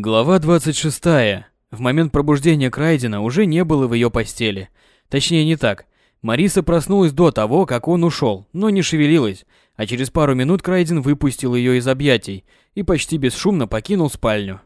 Глава 26. В момент пробуждения Крайдена уже не было в ее постели. Точнее, не так. Мариса проснулась до того, как он ушел, но не шевелилась, а через пару минут Крайден выпустил ее из объятий и почти бесшумно покинул спальню.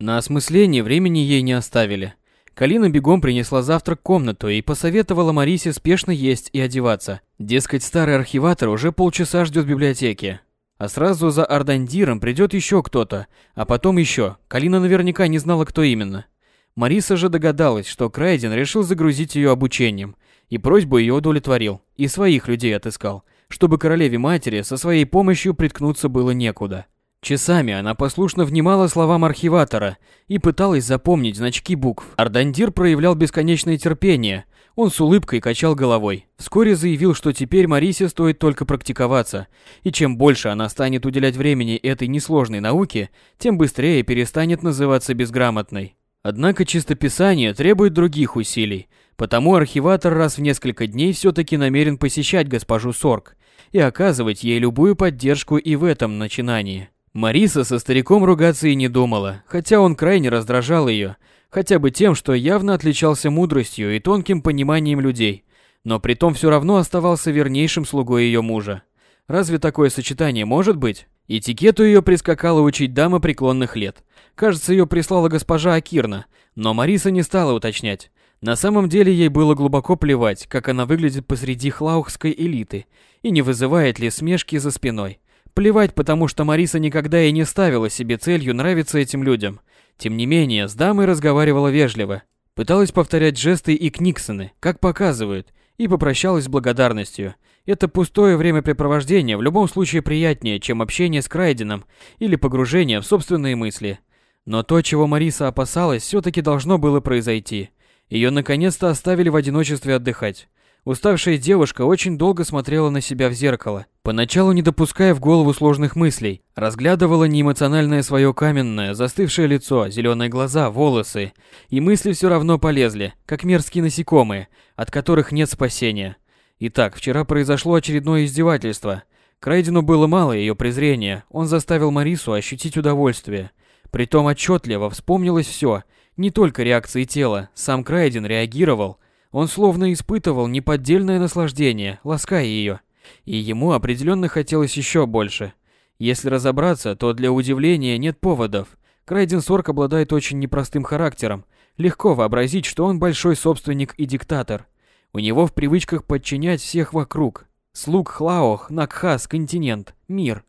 На осмысление времени ей не оставили. Калина бегом принесла завтрак в комнату и посоветовала Марисе спешно есть и одеваться. Дескать, старый архиватор уже полчаса ждет в библиотеке. А сразу за Ардандиром придет еще кто-то, а потом еще. Калина наверняка не знала, кто именно. Мариса же догадалась, что Крайден решил загрузить ее обучением, и просьбу ее удовлетворил, и своих людей отыскал, чтобы королеве-матери со своей помощью приткнуться было некуда. Часами она послушно внимала словам архиватора и пыталась запомнить значки букв. Ардандир проявлял бесконечное терпение – он с улыбкой качал головой. Вскоре заявил, что теперь Марисе стоит только практиковаться, и чем больше она станет уделять времени этой несложной науке, тем быстрее перестанет называться безграмотной. Однако чистописание требует других усилий, потому архиватор раз в несколько дней все-таки намерен посещать госпожу Сорг и оказывать ей любую поддержку и в этом начинании. Мариса со стариком ругаться и не думала, хотя он крайне раздражал ее, хотя бы тем, что явно отличался мудростью и тонким пониманием людей, но при том все равно оставался вернейшим слугой ее мужа. Разве такое сочетание может быть? Этикету ее прискакала учить дама преклонных лет. Кажется, ее прислала госпожа Акирна, но Мариса не стала уточнять. На самом деле ей было глубоко плевать, как она выглядит посреди хлаухской элиты и не вызывает ли смешки за спиной. Плевать, потому что Мариса никогда и не ставила себе целью нравиться этим людям. Тем не менее, с дамой разговаривала вежливо, пыталась повторять жесты и книксоны, как показывают, и попрощалась с благодарностью. Это пустое времяпрепровождение в любом случае приятнее, чем общение с Крайденом или погружение в собственные мысли. Но то, чего Мариса опасалась, все-таки должно было произойти. Ее наконец-то оставили в одиночестве отдыхать. Уставшая девушка очень долго смотрела на себя в зеркало, поначалу не допуская в голову сложных мыслей, разглядывала неэмоциональное свое каменное, застывшее лицо, зеленые глаза, волосы, и мысли все равно полезли, как мерзкие насекомые, от которых нет спасения. Итак, вчера произошло очередное издевательство. Крайдену было мало ее презрения, он заставил Марису ощутить удовольствие. Притом отчетливо вспомнилось все, не только реакции тела, сам Крайден реагировал – он словно испытывал неподдельное наслаждение, лаская ее. И ему определенно хотелось еще больше. Если разобраться, то для удивления нет поводов. Крайден Сорк обладает очень непростым характером. Легко вообразить, что он большой собственник и диктатор. У него в привычках подчинять всех вокруг. Слуг Хлаох, Накхас, континент, мир.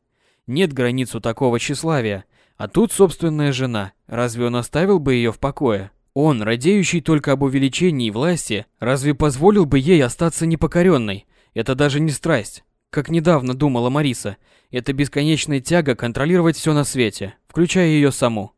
Нет границ у такого тщеславия. А тут собственная жена. Разве он оставил бы ее в покое? Он, радеющий только об увеличении власти, разве позволил бы ей остаться непокоренной? Это даже не страсть, как недавно думала Мариса. Это бесконечная тяга контролировать все на свете, включая ее саму.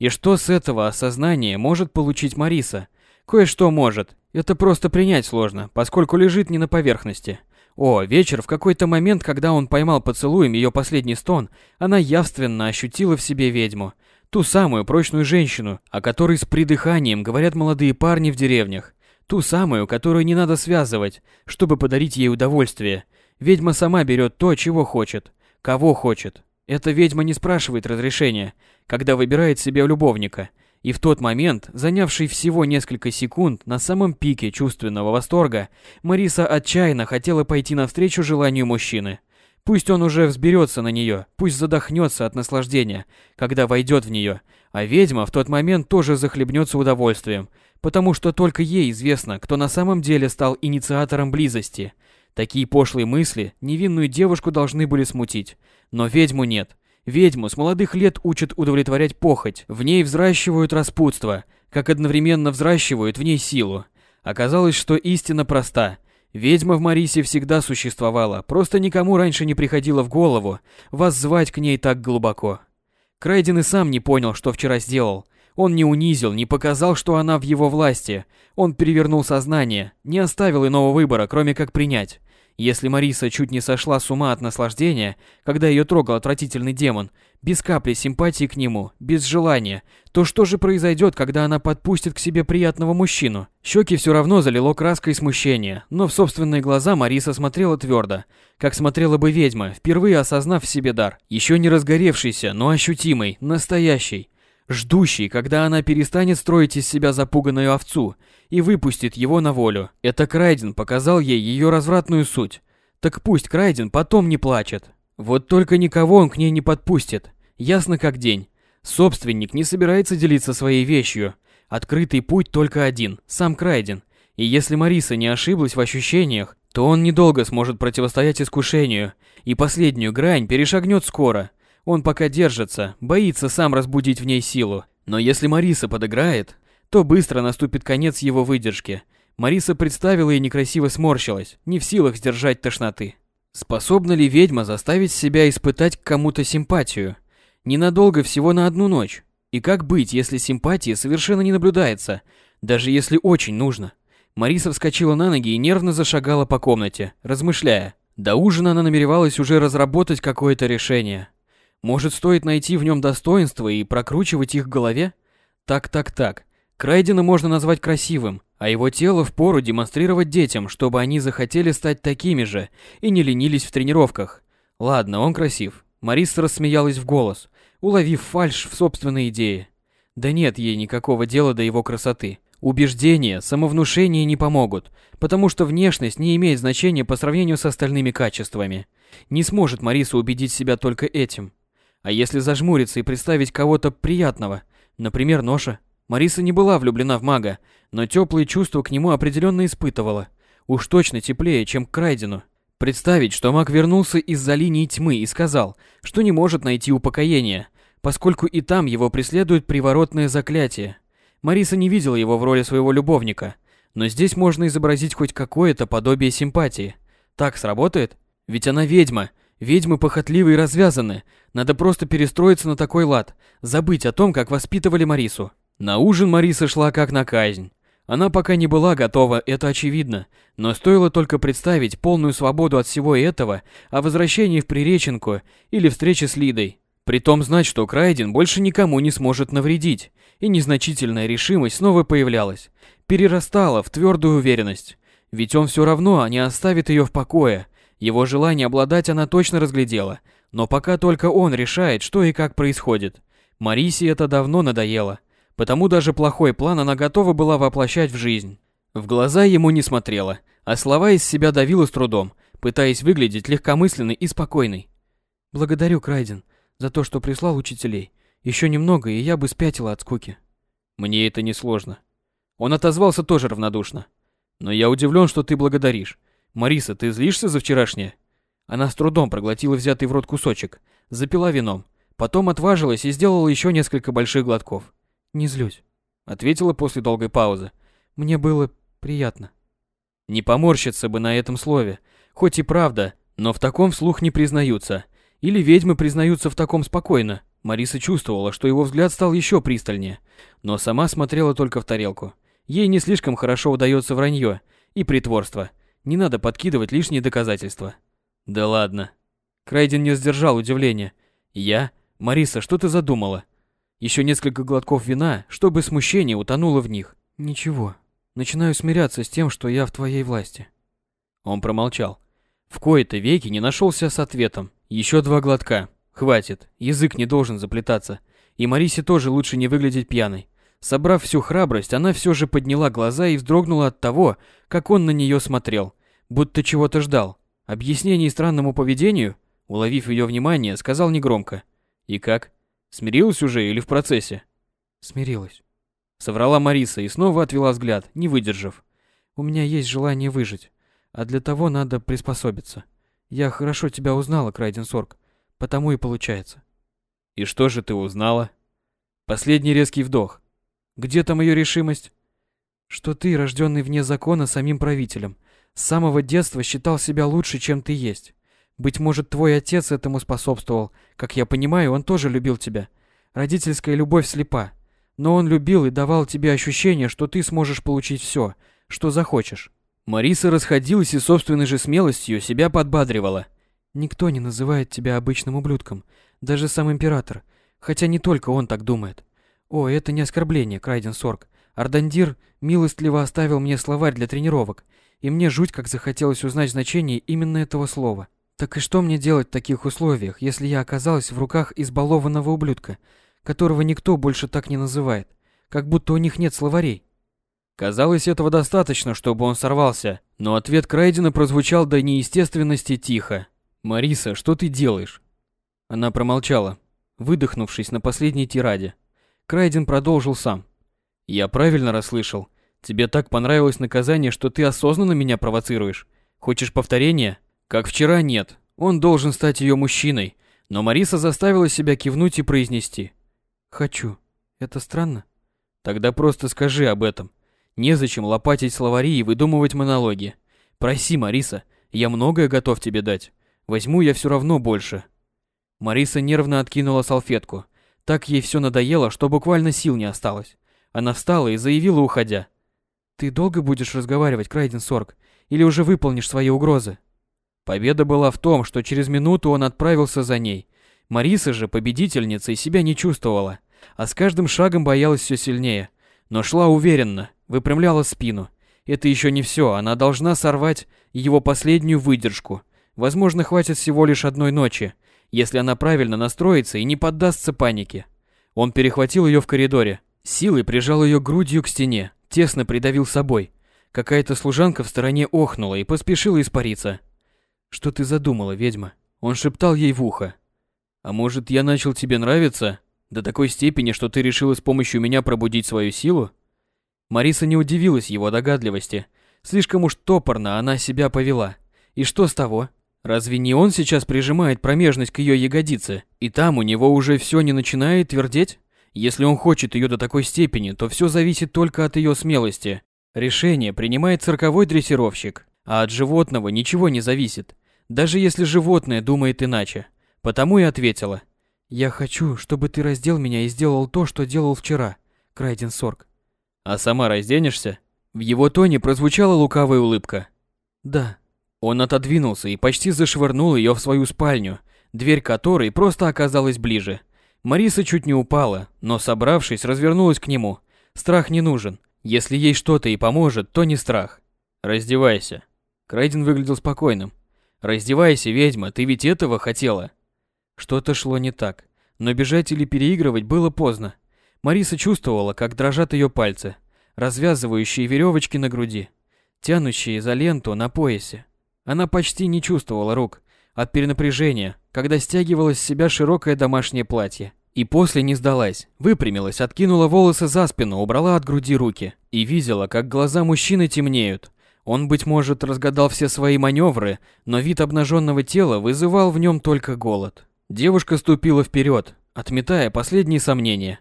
И что с этого осознания может получить Мариса? Кое-что может. Это просто принять сложно, поскольку лежит не на поверхности. О, вечер, в какой-то момент, когда он поймал поцелуем ее последний стон, она явственно ощутила в себе ведьму. Ту самую прочную женщину, о которой с придыханием говорят молодые парни в деревнях. Ту самую, которую не надо связывать, чтобы подарить ей удовольствие. Ведьма сама берет то, чего хочет, кого хочет. Эта ведьма не спрашивает разрешения, когда выбирает себе любовника. И в тот момент, занявший всего несколько секунд на самом пике чувственного восторга, Мариса отчаянно хотела пойти навстречу желанию мужчины – Пусть он уже взберется на нее, пусть задохнется от наслаждения, когда войдет в нее, а ведьма в тот момент тоже захлебнется удовольствием, потому что только ей известно, кто на самом деле стал инициатором близости. Такие пошлые мысли невинную девушку должны были смутить, но ведьму нет. Ведьму с молодых лет учат удовлетворять похоть, в ней взращивают распутство, как одновременно взращивают в ней силу. Оказалось, что истина проста – Ведьма в Марисе всегда существовала, просто никому раньше не приходило в голову вас звать к ней так глубоко. Крайден и сам не понял, что вчера сделал. Он не унизил, не показал, что она в его власти. Он перевернул сознание, не оставил иного выбора, кроме как принять. Если Мариса чуть не сошла с ума от наслаждения, когда ее трогал отвратительный демон, без капли симпатии к нему, без желания, то что же произойдет, когда она подпустит к себе приятного мужчину? Щеки все равно залило краской смущения, но в собственные глаза Мариса смотрела твердо, как смотрела бы ведьма, впервые осознав в себе дар, еще не разгоревшийся, но ощутимый, настоящий. Ждущий, когда она перестанет строить из себя запуганную овцу и выпустит его на волю. Это Крайден показал ей ее развратную суть. Так пусть Крайден потом не плачет. Вот только никого он к ней не подпустит. Ясно как день. Собственник не собирается делиться своей вещью. Открытый путь только один – сам Крайден. И если Мариса не ошиблась в ощущениях, то он недолго сможет противостоять искушению, и последнюю грань перешагнет скоро. Он пока держится, боится сам разбудить в ней силу. Но если Мариса подыграет, то быстро наступит конец его выдержки. Мариса представила и некрасиво сморщилась, не в силах сдержать тошноты. Способна ли ведьма заставить себя испытать к кому-то симпатию? Ненадолго, всего на одну ночь. И как быть, если симпатии совершенно не наблюдается, даже если очень нужно? Мариса вскочила на ноги и нервно зашагала по комнате, размышляя. До ужина она намеревалась уже разработать какое-то решение. Может, стоит найти в нем достоинства и прокручивать их в голове? Так-так-так. Крайдена можно назвать красивым, а его тело впору демонстрировать детям, чтобы они захотели стать такими же и не ленились в тренировках. Ладно, он красив. Мариса рассмеялась в голос, уловив фальшь в собственной идее. Да нет ей никакого дела до его красоты. Убеждения, самовнушение не помогут, потому что внешность не имеет значения по сравнению с остальными качествами. Не сможет Мариса убедить себя только этим. А если зажмуриться и представить кого-то приятного, например, Ноша? Мариса не была влюблена в мага, но теплые чувства к нему определенно испытывала. Уж точно теплее, чем к Крайдену. Представить, что маг вернулся из-за линии тьмы и сказал, что не может найти упокоения, поскольку и там его преследует приворотное заклятие. Мариса не видела его в роли своего любовника, но здесь можно изобразить хоть какое-то подобие симпатии. Так сработает? Ведь она ведьма, Ведьмы похотливы и развязаны. Надо просто перестроиться на такой лад, забыть о том, как воспитывали Марису. На ужин Мариса шла как на казнь. Она пока не была готова, это очевидно, но стоило только представить полную свободу от всего этого о возвращении в Приреченку или встрече с Лидой. Притом знать, что Крайден больше никому не сможет навредить, и незначительная решимость снова появлялась, перерастала в твердую уверенность. Ведь он все равно не оставит ее в покое, его желание обладать она точно разглядела, но пока только он решает, что и как происходит. Марисе это давно надоело, потому даже плохой план она готова была воплощать в жизнь. В глаза ему не смотрела, а слова из себя давила с трудом, пытаясь выглядеть легкомысленной и спокойной. «Благодарю, Крайден, за то, что прислал учителей. Еще немного, и я бы спятила от скуки». «Мне это не сложно». Он отозвался тоже равнодушно. «Но я удивлен, что ты благодаришь. «Мариса, ты злишься за вчерашнее?» Она с трудом проглотила взятый в рот кусочек, запила вином, потом отважилась и сделала еще несколько больших глотков. «Не злюсь», — ответила после долгой паузы. «Мне было приятно». Не поморщиться бы на этом слове, хоть и правда, но в таком вслух не признаются. Или ведьмы признаются в таком спокойно. Мариса чувствовала, что его взгляд стал еще пристальнее, но сама смотрела только в тарелку. Ей не слишком хорошо удается вранье и притворство — не надо подкидывать лишние доказательства. Да ладно. Крайден не сдержал удивления. Я? Мариса, что ты задумала? Еще несколько глотков вина, чтобы смущение утонуло в них. Ничего. Начинаю смиряться с тем, что я в твоей власти. Он промолчал. В кои-то веки не нашелся с ответом. Еще два глотка. Хватит. Язык не должен заплетаться. И Марисе тоже лучше не выглядеть пьяной. Собрав всю храбрость, она все же подняла глаза и вздрогнула от того, как он на нее смотрел, будто чего-то ждал. Объяснений странному поведению, уловив ее внимание, сказал негромко. «И как? Смирилась уже или в процессе?» «Смирилась». Соврала Мариса и снова отвела взгляд, не выдержав. «У меня есть желание выжить, а для того надо приспособиться. Я хорошо тебя узнала, Крайден Сорг, потому и получается». «И что же ты узнала?» Последний резкий вдох. Где там ее решимость? Что ты, рожденный вне закона самим правителем, с самого детства считал себя лучше, чем ты есть. Быть может, твой отец этому способствовал. Как я понимаю, он тоже любил тебя. Родительская любовь слепа. Но он любил и давал тебе ощущение, что ты сможешь получить все, что захочешь. Мариса расходилась и собственной же смелостью себя подбадривала. Никто не называет тебя обычным ублюдком, даже сам император, хотя не только он так думает. О, это не оскорбление, Крайден Сорг. Ардандир милостливо оставил мне словарь для тренировок, и мне жуть как захотелось узнать значение именно этого слова. Так и что мне делать в таких условиях, если я оказалась в руках избалованного ублюдка, которого никто больше так не называет, как будто у них нет словарей. Казалось, этого достаточно, чтобы он сорвался, но ответ Крайдена прозвучал до неестественности тихо. «Мариса, что ты делаешь?» Она промолчала, выдохнувшись на последней тираде. Крайден продолжил сам. «Я правильно расслышал? Тебе так понравилось наказание, что ты осознанно меня провоцируешь? Хочешь повторения? Как вчера нет. Он должен стать ее мужчиной. Но Мариса заставила себя кивнуть и произнести. Хочу. Это странно? Тогда просто скажи об этом. Незачем лопатить словари и выдумывать монологи. Проси, Мариса, я многое готов тебе дать. Возьму я все равно больше. Мариса нервно откинула салфетку. Так ей все надоело, что буквально сил не осталось. Она встала и заявила, уходя. «Ты долго будешь разговаривать, Крайден Сорг? Или уже выполнишь свои угрозы?» Победа была в том, что через минуту он отправился за ней. Мариса же, победительницей, себя не чувствовала, а с каждым шагом боялась все сильнее. Но шла уверенно, выпрямляла спину. Это еще не все, она должна сорвать его последнюю выдержку. Возможно, хватит всего лишь одной ночи, если она правильно настроится и не поддастся панике. Он перехватил ее в коридоре, силой прижал ее грудью к стене, тесно придавил собой. Какая-то служанка в стороне охнула и поспешила испариться. «Что ты задумала, ведьма?» Он шептал ей в ухо. «А может, я начал тебе нравиться? До такой степени, что ты решила с помощью меня пробудить свою силу?» Мариса не удивилась его догадливости. Слишком уж топорно она себя повела. И что с того? Разве не он сейчас прижимает промежность к ее ягодице, и там у него уже все не начинает твердеть? Если он хочет ее до такой степени, то все зависит только от ее смелости. Решение принимает цирковой дрессировщик, а от животного ничего не зависит даже если животное думает иначе. Потому и ответила. «Я хочу, чтобы ты раздел меня и сделал то, что делал вчера, Крайден Сорг». «А сама разденешься?» В его тоне прозвучала лукавая улыбка. «Да». Он отодвинулся и почти зашвырнул ее в свою спальню, дверь которой просто оказалась ближе. Мариса чуть не упала, но, собравшись, развернулась к нему. Страх не нужен. Если ей что-то и поможет, то не страх. «Раздевайся». Крайден выглядел спокойным. Раздевайся, ведьма, ты ведь этого хотела. Что-то шло не так, но бежать или переигрывать было поздно. Мариса чувствовала, как дрожат ее пальцы, развязывающие веревочки на груди, тянущие за ленту на поясе. Она почти не чувствовала рук от перенапряжения, когда стягивала с себя широкое домашнее платье. И после не сдалась, выпрямилась, откинула волосы за спину, убрала от груди руки и видела, как глаза мужчины темнеют, он, быть может, разгадал все свои маневры, но вид обнаженного тела вызывал в нем только голод. Девушка ступила вперед, отметая последние сомнения.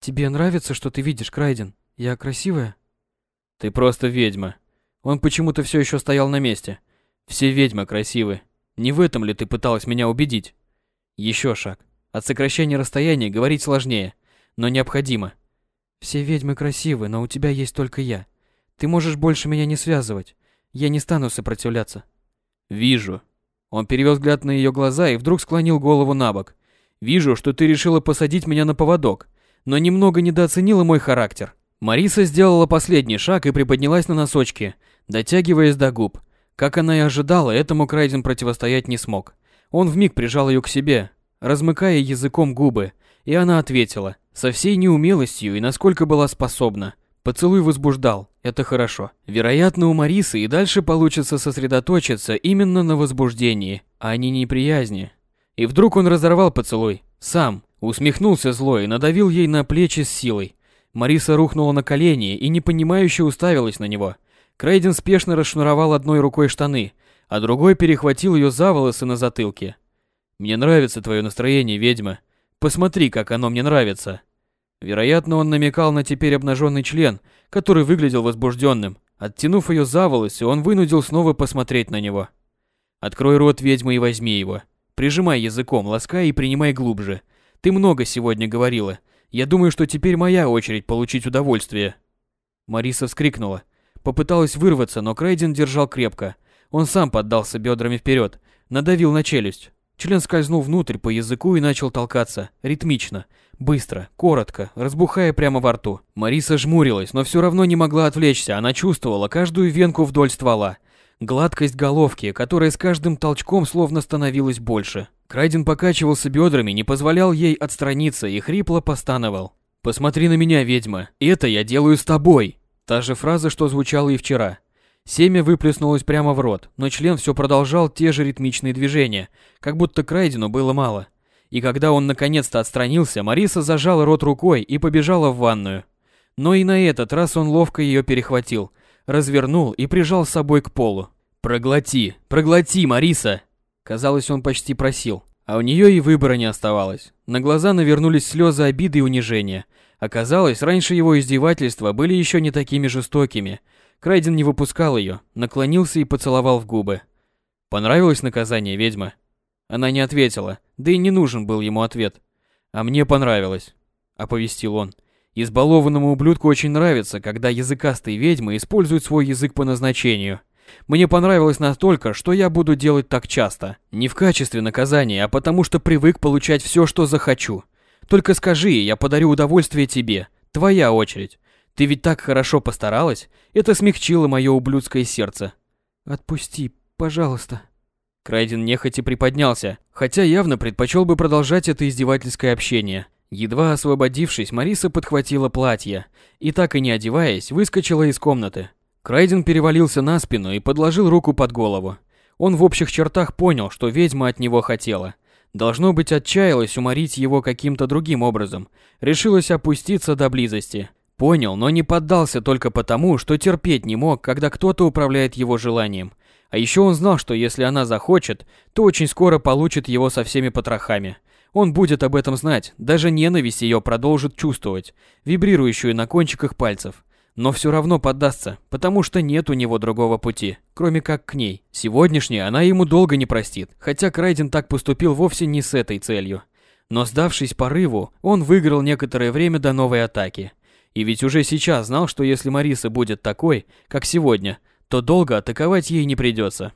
«Тебе нравится, что ты видишь, Крайден? Я красивая?» «Ты просто ведьма». Он почему-то все еще стоял на месте. «Все ведьмы красивы. Не в этом ли ты пыталась меня убедить?» Еще шаг. От сокращения расстояния говорить сложнее, но необходимо. «Все ведьмы красивы, но у тебя есть только я. Ты можешь больше меня не связывать. Я не стану сопротивляться. Вижу. Он перевел взгляд на ее глаза и вдруг склонил голову на бок. Вижу, что ты решила посадить меня на поводок, но немного недооценила мой характер. Мариса сделала последний шаг и приподнялась на носочки, дотягиваясь до губ. Как она и ожидала, этому Крайден противостоять не смог. Он вмиг прижал ее к себе, размыкая языком губы, и она ответила, со всей неумелостью и насколько была способна – Поцелуй возбуждал, это хорошо. Вероятно, у Марисы и дальше получится сосредоточиться именно на возбуждении, а не неприязни. И вдруг он разорвал поцелуй, сам, усмехнулся зло и надавил ей на плечи с силой. Мариса рухнула на колени и непонимающе уставилась на него. Крейден спешно расшнуровал одной рукой штаны, а другой перехватил ее за волосы на затылке. «Мне нравится твое настроение, ведьма. Посмотри, как оно мне нравится». Вероятно, он намекал на теперь обнаженный член, который выглядел возбужденным. Оттянув ее за волосы, он вынудил снова посмотреть на него. «Открой рот, ведьма, и возьми его. Прижимай языком, ласкай и принимай глубже. Ты много сегодня говорила. Я думаю, что теперь моя очередь получить удовольствие». Мариса вскрикнула. Попыталась вырваться, но Крейден держал крепко. Он сам поддался бедрами вперед, надавил на челюсть. Член скользнул внутрь по языку и начал толкаться, ритмично, быстро, коротко, разбухая прямо во рту. Мариса жмурилась, но все равно не могла отвлечься, она чувствовала каждую венку вдоль ствола, гладкость головки, которая с каждым толчком словно становилась больше. Крайден покачивался бедрами, не позволял ей отстраниться и хрипло постановал. «Посмотри на меня, ведьма, это я делаю с тобой!» Та же фраза, что звучала и вчера. Семя выплеснулось прямо в рот, но член все продолжал те же ритмичные движения, как будто Крайдену было мало. И когда он наконец-то отстранился, Мариса зажала рот рукой и побежала в ванную. Но и на этот раз он ловко ее перехватил, развернул и прижал с собой к полу. «Проглоти, проглоти, Мариса!» Казалось, он почти просил. А у нее и выбора не оставалось. На глаза навернулись слезы обиды и унижения. Оказалось, раньше его издевательства были еще не такими жестокими. Крайден не выпускал ее, наклонился и поцеловал в губы. «Понравилось наказание, ведьма?» Она не ответила, да и не нужен был ему ответ. «А мне понравилось», — оповестил он. «Избалованному ублюдку очень нравится, когда языкастые ведьмы используют свой язык по назначению. Мне понравилось настолько, что я буду делать так часто. Не в качестве наказания, а потому что привык получать все, что захочу. Только скажи, я подарю удовольствие тебе. Твоя очередь. Ты ведь так хорошо постаралась. Это смягчило мое ублюдское сердце. Отпусти, пожалуйста. Крайден нехотя приподнялся, хотя явно предпочел бы продолжать это издевательское общение. Едва освободившись, Мариса подхватила платье и, так и не одеваясь, выскочила из комнаты. Крайден перевалился на спину и подложил руку под голову. Он в общих чертах понял, что ведьма от него хотела. Должно быть, отчаялась уморить его каким-то другим образом. Решилась опуститься до близости. Понял, но не поддался только потому, что терпеть не мог, когда кто-то управляет его желанием. А еще он знал, что если она захочет, то очень скоро получит его со всеми потрохами. Он будет об этом знать, даже ненависть ее продолжит чувствовать, вибрирующую на кончиках пальцев но все равно поддастся, потому что нет у него другого пути, кроме как к ней. Сегодняшняя она ему долго не простит, хотя Крайден так поступил вовсе не с этой целью. Но сдавшись порыву, он выиграл некоторое время до новой атаки. И ведь уже сейчас знал, что если Мариса будет такой, как сегодня, то долго атаковать ей не придется.